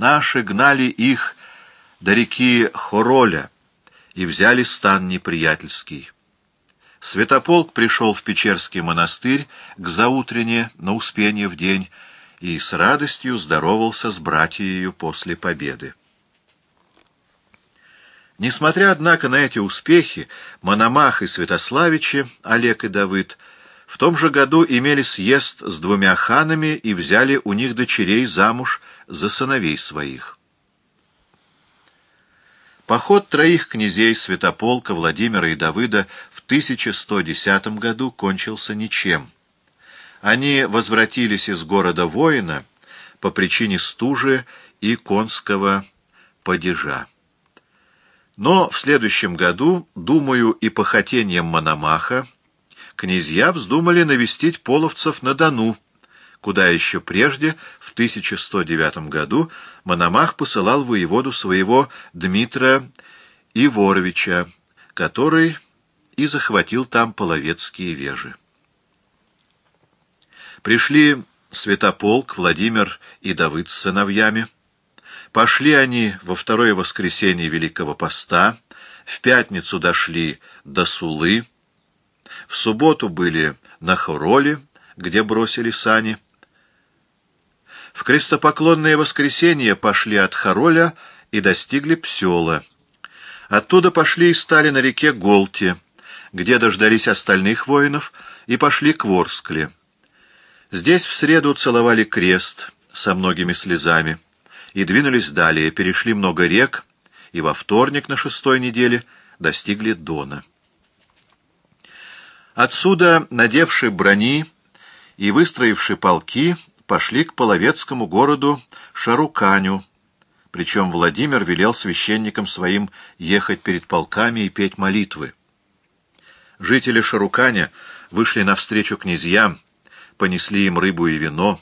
Наши гнали их до реки Хороля и взяли стан неприятельский. Святополк пришел в Печерский монастырь к заутрене на Успение в день и с радостью здоровался с братьею после победы. Несмотря, однако, на эти успехи, Мономах и Святославичи, Олег и Давыд, в том же году имели съезд с двумя ханами и взяли у них дочерей замуж за сыновей своих. Поход троих князей Святополка, Владимира и Давыда в 1110 году кончился ничем. Они возвратились из города воина по причине стужи и конского падежа. Но в следующем году, думаю, и по хотениям Мономаха, князья вздумали навестить половцев на Дону, куда еще прежде, в 1109 году, Мономах посылал воеводу своего Дмитра Иворовича, который и захватил там половецкие вежи. Пришли Святополк, Владимир и Давыд с сыновьями. Пошли они во второе воскресенье Великого Поста, в пятницу дошли до Сулы, в субботу были на Хороле, где бросили сани. В крестопоклонное воскресенье пошли от Хороля и достигли Псела. Оттуда пошли и стали на реке Голте, где дождались остальных воинов, и пошли к Ворскле. Здесь в среду целовали крест со многими слезами и двинулись далее, перешли много рек, и во вторник на шестой неделе достигли Дона. Отсюда, надевши брони и выстроивши полки, пошли к половецкому городу Шаруканю, причем Владимир велел священникам своим ехать перед полками и петь молитвы. Жители Шаруканя вышли навстречу князьям, понесли им рыбу и вино.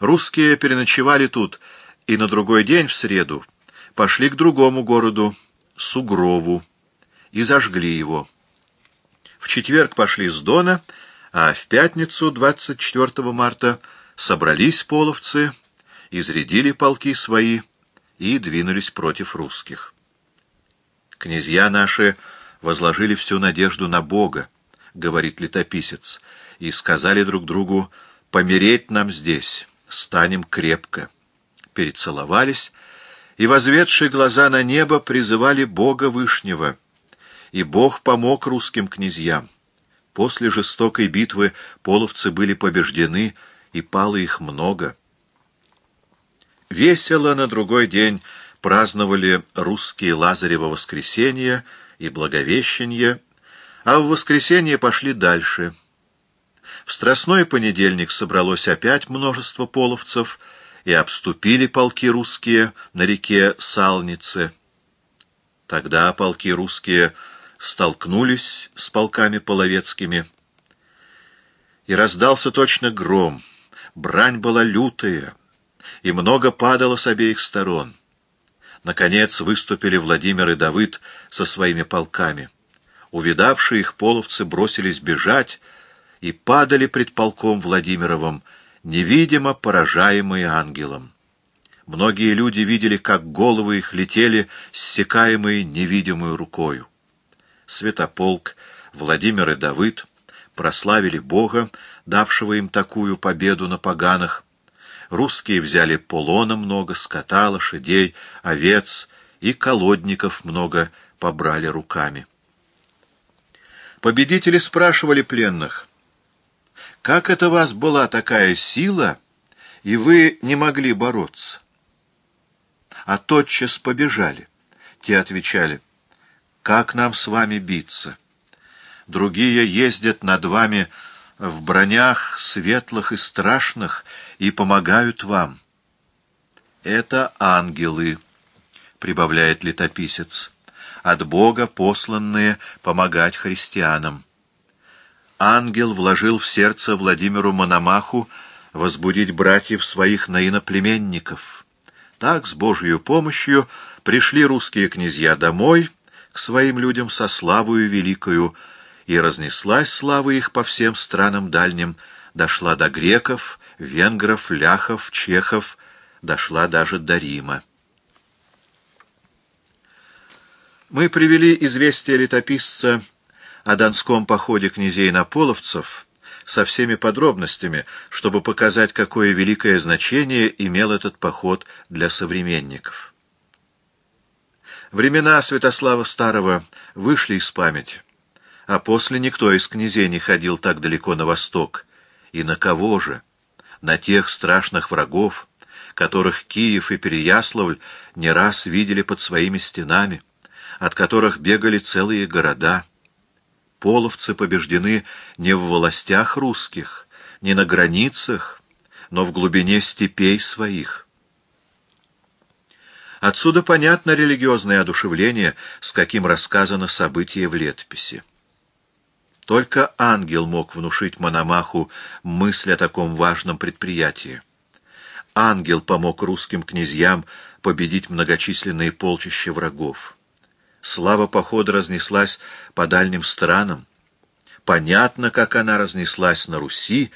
Русские переночевали тут, и на другой день, в среду, пошли к другому городу, Сугрову, и зажгли его. В четверг пошли с Дона, а в пятницу, 24 марта, собрались половцы, изрядили полки свои и двинулись против русских. Князья наши возложили всю надежду на Бога, говорит летописец, и сказали друг другу «помереть нам здесь, станем крепко». Перецеловались, и, возведшие глаза на небо, призывали Бога Вышнего, и Бог помог русским князьям. После жестокой битвы половцы были побеждены, и пало их много. Весело на другой день праздновали русские Лазарево воскресенье и Благовещение, а в воскресенье пошли дальше — в Страстной понедельник собралось опять множество половцев, и обступили полки русские на реке Салнице. Тогда полки русские столкнулись с полками половецкими, и раздался точно гром, брань была лютая, и много падало с обеих сторон. Наконец выступили Владимир и Давыд со своими полками. Увидавшие их половцы бросились бежать, и падали пред полком Владимировым, невидимо поражаемые ангелом. Многие люди видели, как головы их летели, ссекаемые невидимую рукою. Святополк, Владимир и Давыд прославили Бога, давшего им такую победу на поганах. Русские взяли полона много, скота, лошадей, овец и колодников много побрали руками. Победители спрашивали пленных, как это вас была такая сила, и вы не могли бороться? А тотчас побежали. Те отвечали, как нам с вами биться? Другие ездят над вами в бронях светлых и страшных и помогают вам. Это ангелы, прибавляет летописец, от Бога посланные помогать христианам ангел вложил в сердце Владимиру Мономаху возбудить братьев своих на иноплеменников. Так, с Божьей помощью, пришли русские князья домой к своим людям со славою великою, и разнеслась слава их по всем странам дальним, дошла до греков, венгров, ляхов, чехов, дошла даже до Рима. Мы привели известие летописца о донском походе князей на половцев со всеми подробностями, чтобы показать, какое великое значение имел этот поход для современников. Времена Святослава Старого вышли из памяти, а после никто из князей не ходил так далеко на восток. И на кого же? На тех страшных врагов, которых Киев и Переяславль не раз видели под своими стенами, от которых бегали целые города — половцы побеждены не в властях русских, не на границах, но в глубине степей своих. Отсюда понятно религиозное одушевление, с каким рассказано событие в летописи. Только ангел мог внушить Мономаху мысль о таком важном предприятии. Ангел помог русским князьям победить многочисленные полчища врагов. Слава похода разнеслась по дальним странам. Понятно, как она разнеслась на Руси,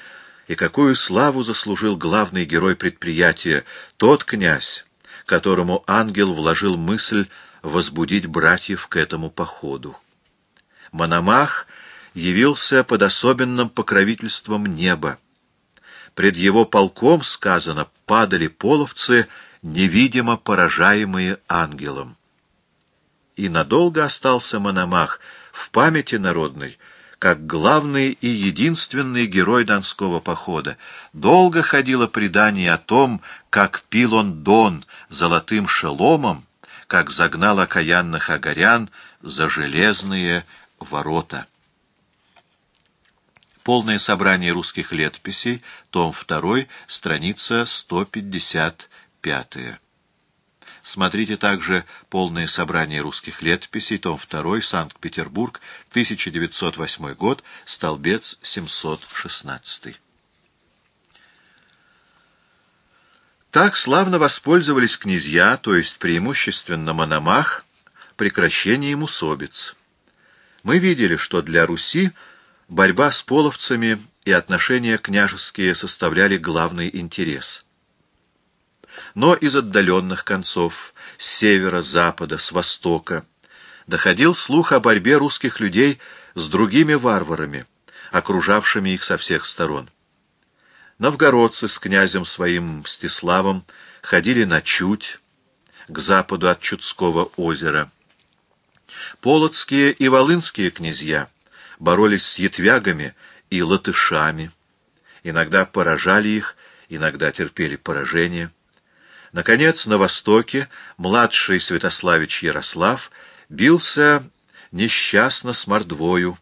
и какую славу заслужил главный герой предприятия, тот князь, которому ангел вложил мысль возбудить братьев к этому походу. Мономах явился под особенным покровительством неба. Пред его полком, сказано, падали половцы, невидимо поражаемые ангелом и надолго остался Мономах в памяти народной, как главный и единственный герой Донского похода. Долго ходило предание о том, как пил он Дон золотым шеломом, как загнал окаянных агарян за железные ворота. Полное собрание русских летописей, том 2, страница 155. Смотрите также полное собрание русских летописей, том 2, Санкт-Петербург, 1908 год, столбец 716. Так славно воспользовались князья, то есть преимущественно Мономах, прекращением усобиц. Мы видели, что для Руси борьба с половцами и отношения княжеские составляли главный интерес – но из отдаленных концов, с севера, запада, с востока, доходил слух о борьбе русских людей с другими варварами, окружавшими их со всех сторон. Новгородцы с князем своим Мстиславом ходили на Чуть, к западу от Чудского озера. Полоцкие и волынские князья боролись с ятвягами и латышами, иногда поражали их, иногда терпели поражение. Наконец, на востоке младший Святославич Ярослав бился несчастно с мордвою,